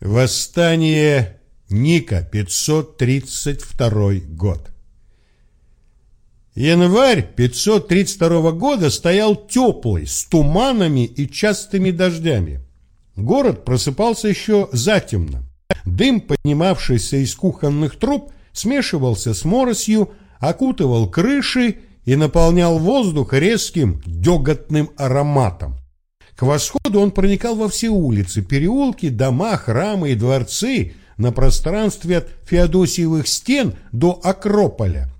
Восстание Ника, 532 год. Январь 532 года стоял теплый, с туманами и частыми дождями. Город просыпался еще затемно. Дым, поднимавшийся из кухонных труб, смешивался с моросью, окутывал крыши и наполнял воздух резким деготным ароматом. К восходу он проникал во все улицы, переулки, дома, храмы и дворцы на пространстве от Феодосиевых стен до Акрополя,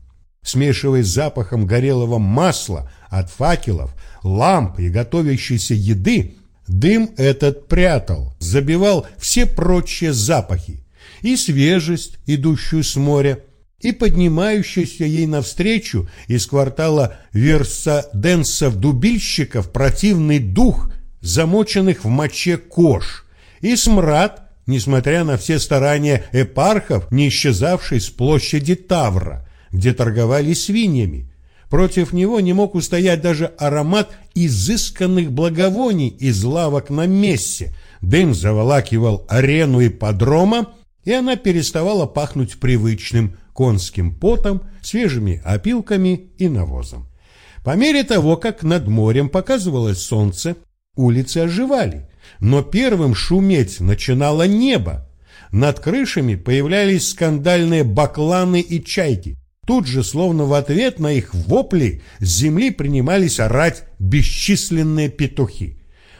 смешиваясь с запахом горелого масла от факелов, ламп и готовящейся еды, дым этот прятал, забивал все прочие запахи, и свежесть, идущую с моря, и поднимающийся ей навстречу из квартала версаденсов-дубильщиков противный дух замоченных в моче кож, и смрад, несмотря на все старания эпархов, не исчезавший с площади Тавра, где торговали свиньями. Против него не мог устоять даже аромат изысканных благовоний из лавок на мессе. Дым заволакивал арену и подрома, и она переставала пахнуть привычным конским потом, свежими опилками и навозом. По мере того, как над морем показывалось солнце, улицы оживали, но первым шуметь начинало небо. Над крышами появлялись скандальные бакланы и чайки. Тут же, словно в ответ на их вопли, с земли принимались орать бесчисленные петухи.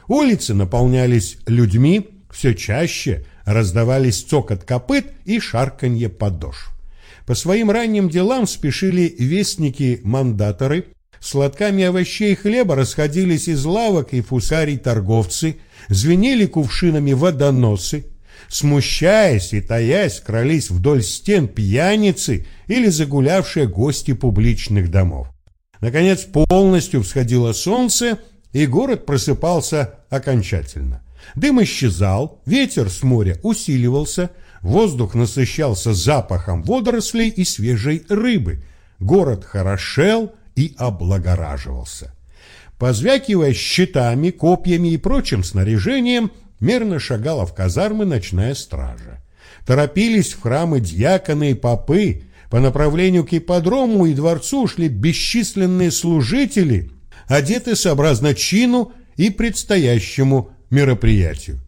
Улицы наполнялись людьми, все чаще раздавались цокот копыт и шарканье подошв. По своим ранним делам спешили вестники-мандаторы, с лотками овощей и хлеба расходились из лавок и фусарий торговцы, звенели кувшинами водоносы, смущаясь и таясь, крались вдоль стен пьяницы или загулявшие гости публичных домов. Наконец полностью всходило солнце, и город просыпался окончательно. Дым исчезал, ветер с моря усиливался, воздух насыщался запахом водорослей и свежей рыбы. Город хорошел и облагораживался. Позвякивая щитами, копьями и прочим снаряжением, мерно шагала в казармы ночная стража. Торопились в храмы дьяконы и попы, по направлению к ипподрому и дворцу шли бесчисленные служители, одеты сообразно чину и предстоящему мероприятию.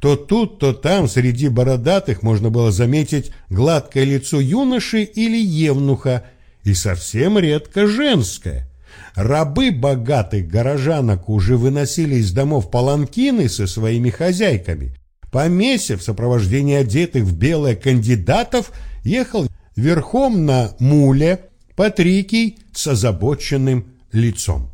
То тут, то там среди бородатых можно было заметить гладкое лицо юноши или евнуха, и совсем редко женское. Рабы богатых горожанок уже выносили из домов паланкины со своими хозяйками. Поместье в сопровождении одетых в белое кандидатов ехал верхом на муле Патрикий с озабоченным лицом.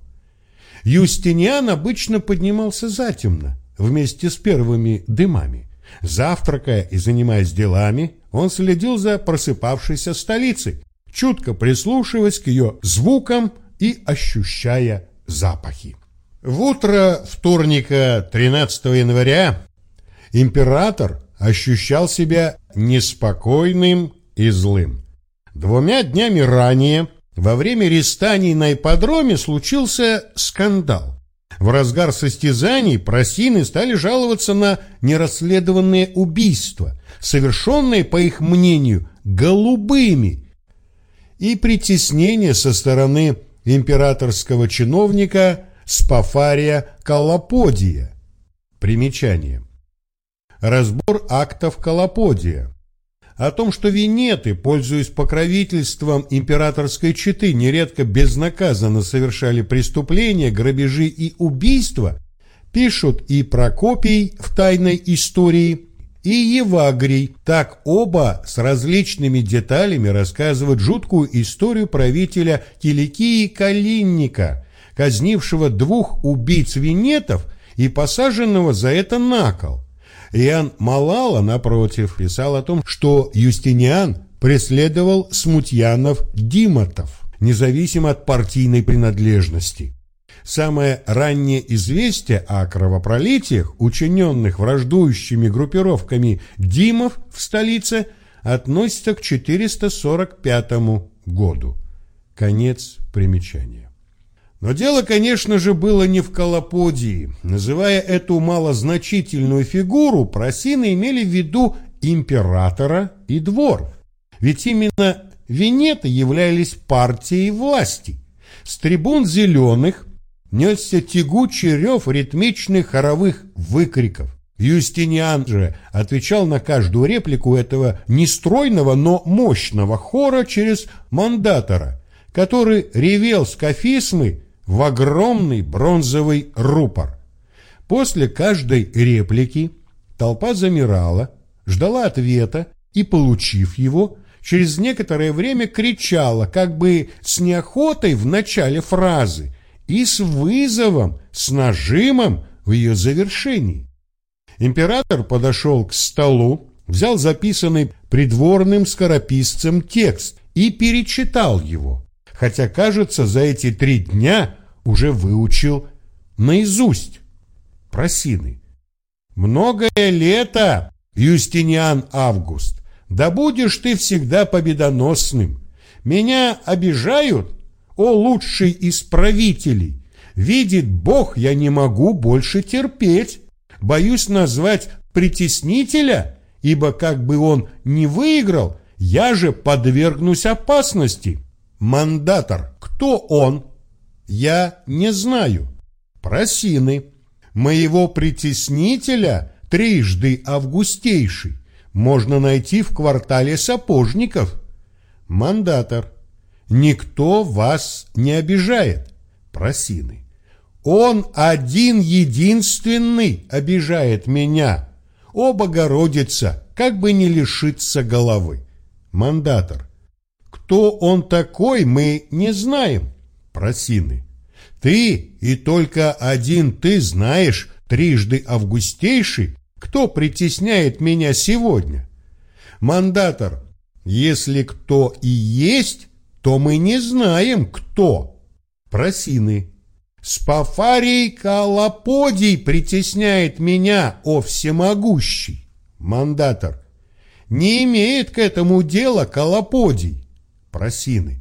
Юстиниан обычно поднимался затемно, вместе с первыми дымами. Завтракая и занимаясь делами, он следил за просыпавшейся столицей, чутко прислушиваясь к ее звукам и ощущая запахи. В утро вторника 13 января император ощущал себя неспокойным и злым. Двумя днями ранее, во время рестаний на ипподроме, случился скандал. В разгар состязаний просины стали жаловаться на нерасследованные убийства, совершенные, по их мнению, голубыми, и притеснение со стороны императорского чиновника Спафария Колоподия. Примечание. Разбор актов Колоподия. О том, что венеты, пользуясь покровительством императорской четы, нередко безнаказанно совершали преступления, грабежи и убийства, пишут и Прокопий в «Тайной истории», и Евагрий. Так оба с различными деталями рассказывают жуткую историю правителя Киликии Калинника, казнившего двух убийц венетов и посаженного за это на кол. Иоанн Малала, напротив, писал о том, что Юстиниан преследовал смутьянов-диматов, независимо от партийной принадлежности. Самое раннее известие о кровопролитиях, учиненных враждующими группировками Димов в столице, относится к 445 году. Конец примечания. Но дело, конечно же, было не в Колоподии. Называя эту малозначительную фигуру, просины имели в виду императора и двор. Ведь именно Венеты являлись партией власти. С трибун зеленых несся тягучий рев ритмичных хоровых выкриков. Юстиниан же отвечал на каждую реплику этого нестройного, но мощного хора через мандатора, который ревел с кафисмы в огромный бронзовый рупор. После каждой реплики толпа замирала, ждала ответа и, получив его, через некоторое время кричала, как бы с неохотой в начале фразы и с вызовом, с нажимом в ее завершении. Император подошел к столу, взял записанный придворным скорописцем текст и перечитал его хотя, кажется, за эти три дня уже выучил наизусть просины. Многое лето, Юстиниан Август, да будешь ты всегда победоносным. Меня обижают, о лучший из правителей. Видит Бог, я не могу больше терпеть. Боюсь назвать притеснителя, ибо как бы он не выиграл, я же подвергнусь опасности. Мандатор. Кто он? Я не знаю. Просины. Моего притеснителя, трижды августейший, можно найти в квартале сапожников. Мандатор. Никто вас не обижает. Просины. Он один единственный обижает меня. О, Богородица, как бы не лишиться головы. Мандатор. Кто он такой, мы не знаем. Просины. Ты и только один ты знаешь, трижды августейший, кто притесняет меня сегодня. Мандатор. Если кто и есть, то мы не знаем, кто. Просины. Спафарий Калаподий притесняет меня, о всемогущий. Мандатор. Не имеет к этому дела Калаподий просины.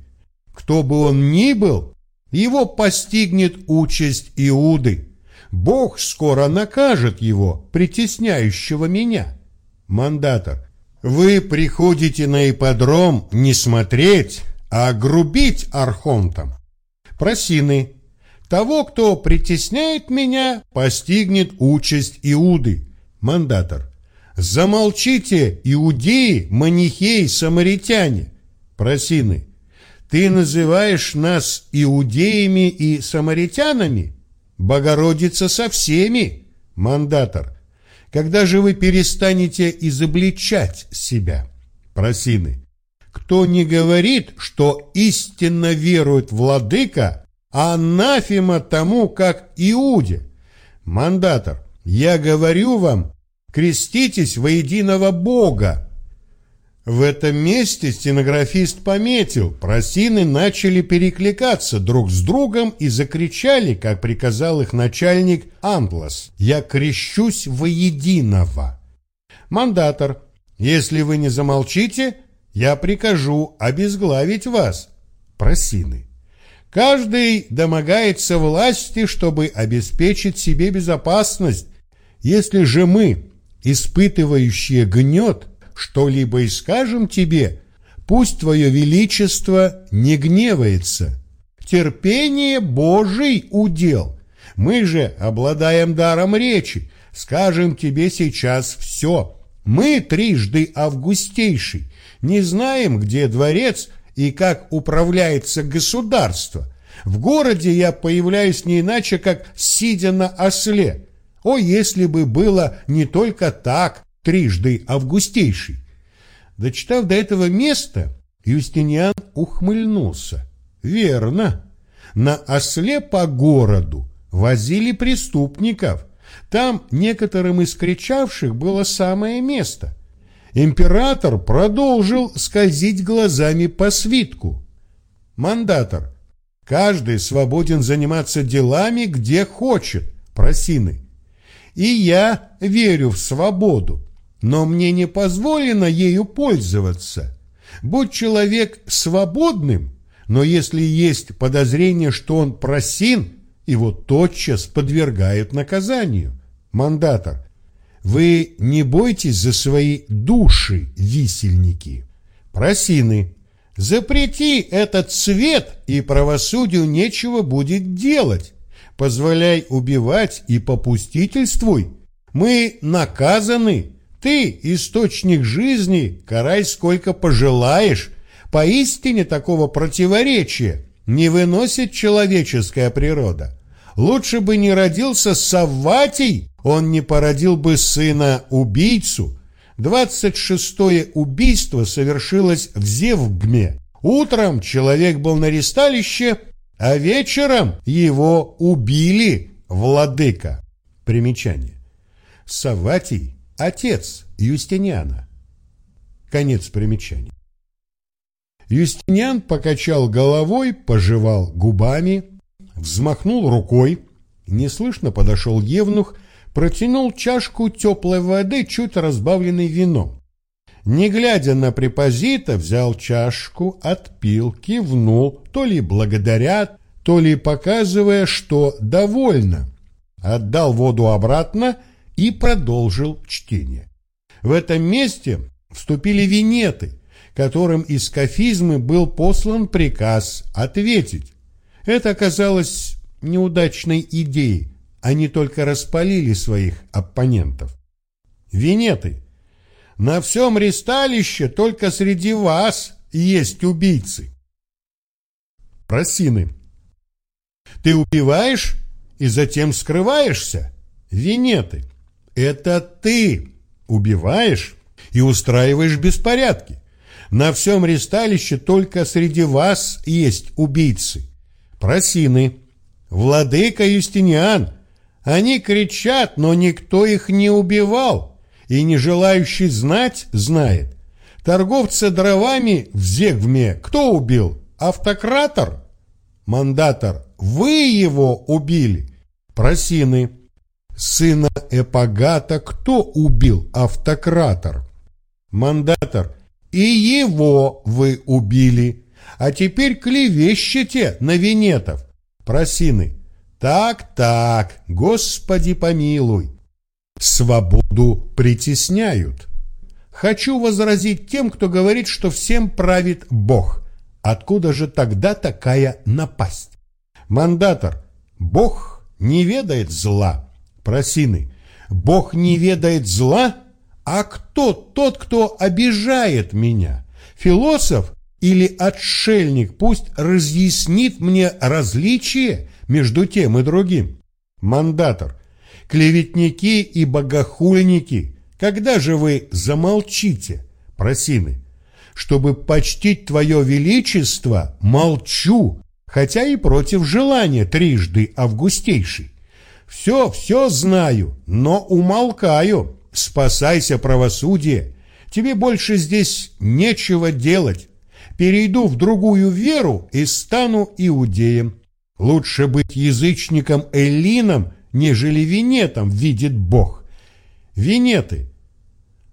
Кто бы он ни был, его постигнет участь Иуды. Бог скоро накажет его, притесняющего меня. Мандатор, вы приходите на ипподром не смотреть, а грубить архонтом. Просины, того, кто притесняет меня, постигнет участь Иуды. Мандатор, замолчите, иудеи, манихеи, самаритяне. Просины, ты называешь нас иудеями и самаритянами? Богородица со всеми, мандатор. Когда же вы перестанете изобличать себя? Просины, кто не говорит, что истинно верует владыка, анафема тому, как Иуде? Мандатор, я говорю вам, креститесь во единого Бога, в этом месте стенографист пометил, просины начали перекликаться друг с другом и закричали, как приказал их начальник Амплас, «Я крещусь воединого». Мандатор, если вы не замолчите, я прикажу обезглавить вас. Просины. Каждый домогается власти, чтобы обеспечить себе безопасность. Если же мы, испытывающие гнет, что-либо и скажем тебе, пусть твое величество не гневается. Терпение Божий удел. Мы же обладаем даром речи, скажем тебе сейчас все. Мы трижды августейший, не знаем, где дворец и как управляется государство. В городе я появляюсь не иначе, как сидя на осле. О, если бы было не только так, трижды августейший. Дочитав до этого места, Юстиниан ухмыльнулся. Верно. На осле по городу возили преступников. Там некоторым из кричавших было самое место. Император продолжил скользить глазами по свитку. Мандатор. Каждый свободен заниматься делами, где хочет, просины. И я верю в свободу но мне не позволено ею пользоваться. Будь человек свободным, Но если есть подозрение, что он просин, его тотчас подвергают наказанию. Мандатор, вы не бойтесь за свои души, висельники. Просины, запрети этот цвет, и правосудию нечего будет делать. Позволяй убивать и попустительствуй. Мы наказаны. Ты, источник жизни, карай сколько пожелаешь. Поистине такого противоречия не выносит человеческая природа. Лучше бы не родился Савватий, он не породил бы сына-убийцу. Двадцать шестое убийство совершилось в Зевгме. Утром человек был на ресталище, а вечером его убили, владыка. Примечание. Савватий – отец Юстиниана. Конец примечания. Юстиниан покачал головой, пожевал губами, взмахнул рукой. Неслышно подошел Евнух, протянул чашку теплой воды, чуть разбавленной вином. Не глядя на препозита, взял чашку, отпил, кивнул, то ли благодаря, то ли показывая, что довольно. Отдал воду обратно и продолжил чтение. В этом месте вступили винеты, которым из кафизмы был послан приказ ответить. Это оказалось неудачной идеей, они только распалили своих оппонентов. Винеты, на всем ресталище только среди вас есть убийцы. Просины, ты убиваешь и затем скрываешься? Винеты, это ты убиваешь и устраиваешь беспорядки. На всем ресталище только среди вас есть убийцы. Просины, владыка Юстиниан, они кричат, но никто их не убивал, и не желающий знать знает. Торговца дровами в Зегвме кто убил? Автократор? Мандатор, вы его убили? Просины. Сына Эпагата кто убил? Автократор. Мандатор, и его вы убили. А теперь клевещете на Венетов. Просины. Так-так, Господи помилуй. Свободу притесняют. Хочу возразить тем, кто говорит, что всем правит Бог. Откуда же тогда такая напасть? Мандатор. Бог не ведает зла. Просины. Бог не ведает зла? А кто тот, кто обижает меня? Философ или отшельник пусть разъяснит мне различие между тем и другим. Мандатор, клеветники и богохульники, когда же вы замолчите, просины? Чтобы почтить твое величество, молчу, хотя и против желания трижды августейший. Все, все знаю, но умолкаю. Спасайся, правосудие. Тебе больше здесь нечего делать. Перейду в другую веру и стану иудеем. Лучше быть язычником Эллином, нежели Венетом, видит Бог. Венеты,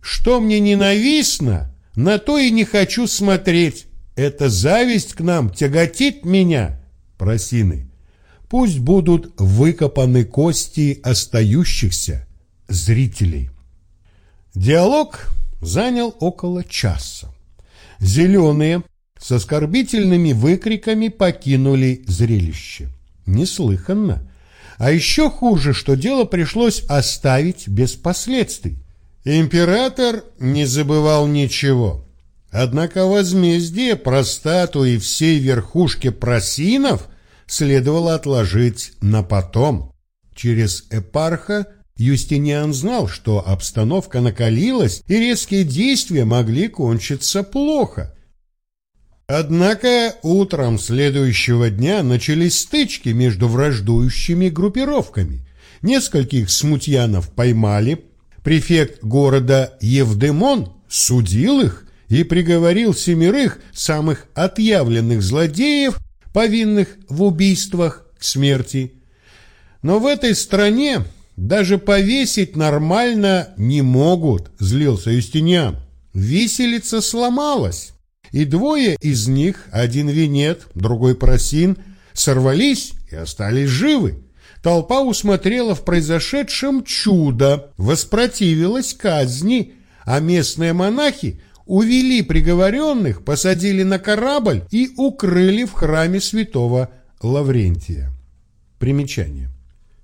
что мне ненавистно, на то и не хочу смотреть. Эта зависть к нам тяготит меня, просины. Пусть будут выкопаны кости остающихся зрителей. Диалог занял около часа. Зеленые с оскорбительными выкриками покинули зрелище. Неслыханно. А еще хуже, что дело пришлось оставить без последствий. Император не забывал ничего. Однако возмездие простату и всей верхушке просинов следовало отложить на потом. Через эпарха Юстиниан знал, что обстановка накалилась, и резкие действия могли кончиться плохо. Однако утром следующего дня начались стычки между враждующими группировками. Нескольких смутьянов поймали, префект города Евдемон судил их и приговорил семерых самых отъявленных злодеев, повинных в убийствах, к смерти. Но в этой стране даже повесить нормально не могут, злился Юстиниан. Виселица сломалась. И двое из них, один Венет, другой Просин, сорвались и остались живы. Толпа усмотрела в произошедшем чудо, воспротивилась казни, а местные монахи увели приговоренных, посадили на корабль и укрыли в храме святого Лаврентия. Примечание.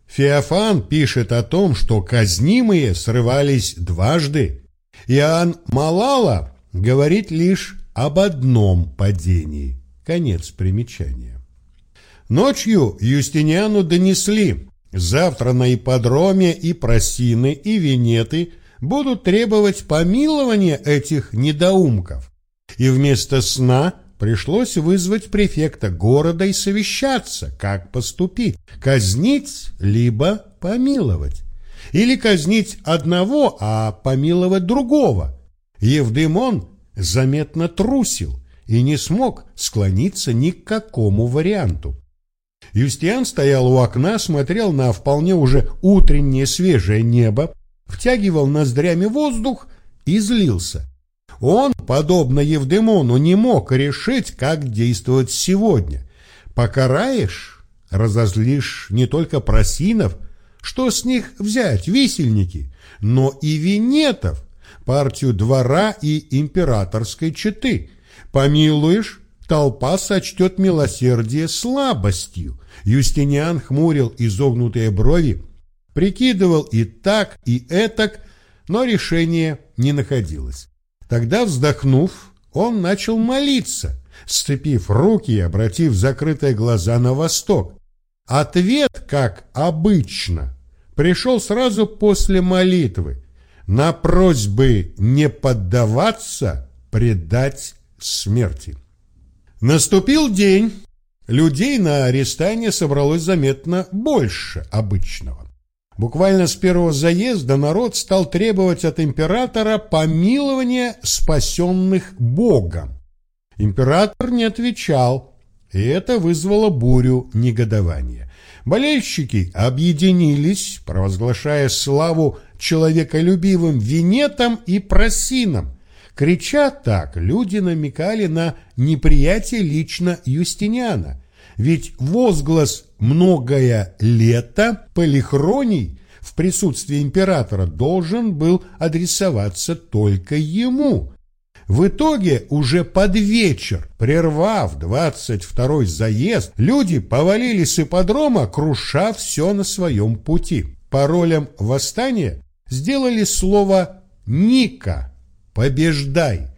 Феофан пишет о том, что казнимые срывались дважды. Иоанн Малала говорит лишь об одном падении. Конец примечания. Ночью Юстиниану донесли, завтра на ипподроме и просины, и венеты будут требовать помилования этих недоумков. И вместо сна пришлось вызвать префекта города и совещаться, как поступить, казнить либо помиловать. Или казнить одного, а помиловать другого. Евдемон заметно трусил и не смог склониться ни к какому варианту. Юстиан стоял у окна, смотрел на вполне уже утреннее свежее небо, втягивал ноздрями воздух и злился. Он, подобно Евдемону, не мог решить, как действовать сегодня. Покараешь, разозлишь не только просинов, что с них взять, висельники, но и венетов, партию двора и императорской четы. Помилуешь, толпа сочтет милосердие слабостью. Юстиниан хмурил изогнутые брови, прикидывал и так, и этак, но решения не находилось. Тогда, вздохнув, он начал молиться, сцепив руки и обратив закрытые глаза на восток. Ответ, как обычно, пришел сразу после молитвы. На просьбы не поддаваться, предать смерти. Наступил день. Людей на арестане собралось заметно больше обычного. Буквально с первого заезда народ стал требовать от императора помилования спасенных Богом. Император не отвечал, и это вызвало бурю негодования. Болельщики объединились, провозглашая славу человеколюбивым Венетом и Просином. Крича так, люди намекали на неприятие лично Юстиниана – ведь возглас «многое лето» полихроний в присутствии императора должен был адресоваться только ему. В итоге уже под вечер, прервав двадцать второй заезд, люди повалили с ипподрома, круша все на своем пути. Паролем восстания сделали слово «Ника» – «Побеждай».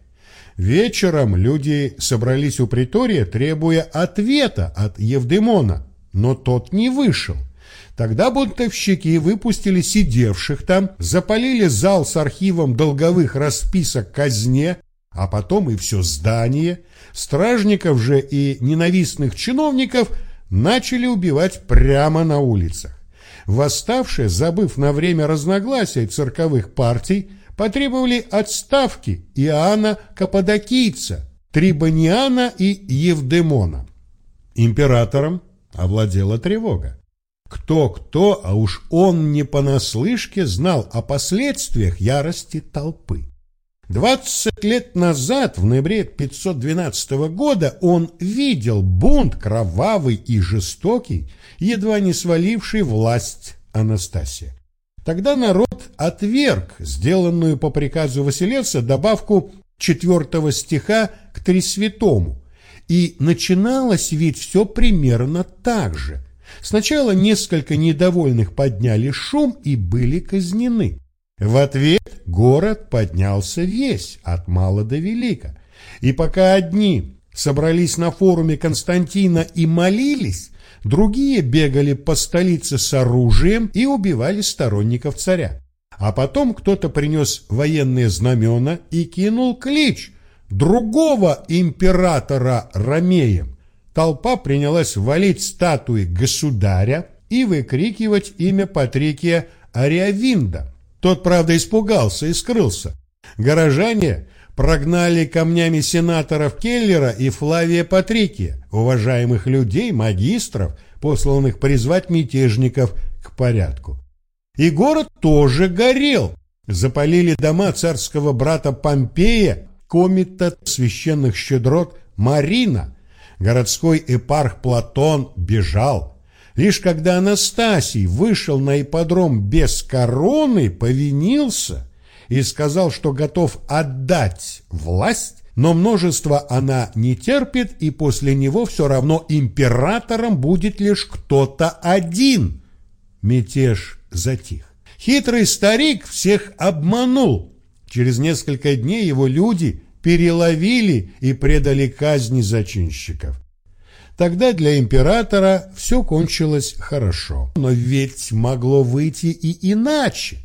Вечером люди собрались у притория, требуя ответа от Евдемона, но тот не вышел. Тогда бунтовщики выпустили сидевших там, запалили зал с архивом долговых расписок казне, а потом и все здание. Стражников же и ненавистных чиновников начали убивать прямо на улицах. Восставшие, забыв на время разногласий цирковых партий, потребовали отставки Иоанна Каппадокийца, Трибониана и Евдемона. Императором овладела тревога. Кто-кто, а уж он не понаслышке знал о последствиях ярости толпы. Двадцать лет назад, в ноябре 512 года, он видел бунт кровавый и жестокий, едва не сваливший власть Анастасия. Тогда народ отверг сделанную по приказу Василевса добавку четвертого стиха к Тресвятому, и начиналось ведь все примерно так же. Сначала несколько недовольных подняли шум и были казнены. В ответ город поднялся весь, от мала до велика. И пока одни собрались на форуме Константина и молились, Другие бегали по столице с оружием и убивали сторонников царя. А потом кто-то принес военные знамена и кинул клич другого императора Ромеем. Толпа принялась валить статуи государя и выкрикивать имя Патрикия Ариавинда. Тот, правда, испугался и скрылся. Горожане прогнали камнями сенаторов Келлера и Флавия Патрикия, уважаемых людей, магистров, посланных призвать мятежников к порядку. И город тоже горел. Запалили дома царского брата Помпея, комитет священных щедрот Марина. Городской эпарх Платон бежал. Лишь когда Анастасий вышел на ипподром без короны, повинился и сказал, что готов отдать власть, но множество она не терпит, и после него все равно императором будет лишь кто-то один. Мятеж затих. Хитрый старик всех обманул. Через несколько дней его люди переловили и предали казни зачинщиков. Тогда для императора все кончилось хорошо. Но ведь могло выйти и иначе.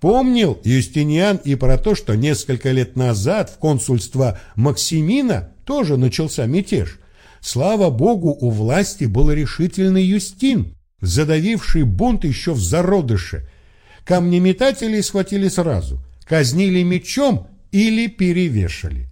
Помнил Юстиниан и про то, что несколько лет назад в консульство Максимина тоже начался мятеж. Слава богу, у власти был решительный Юстин, задавивший бунт еще в зародыше. Камнеметателей схватили сразу, казнили мечом или перевешали.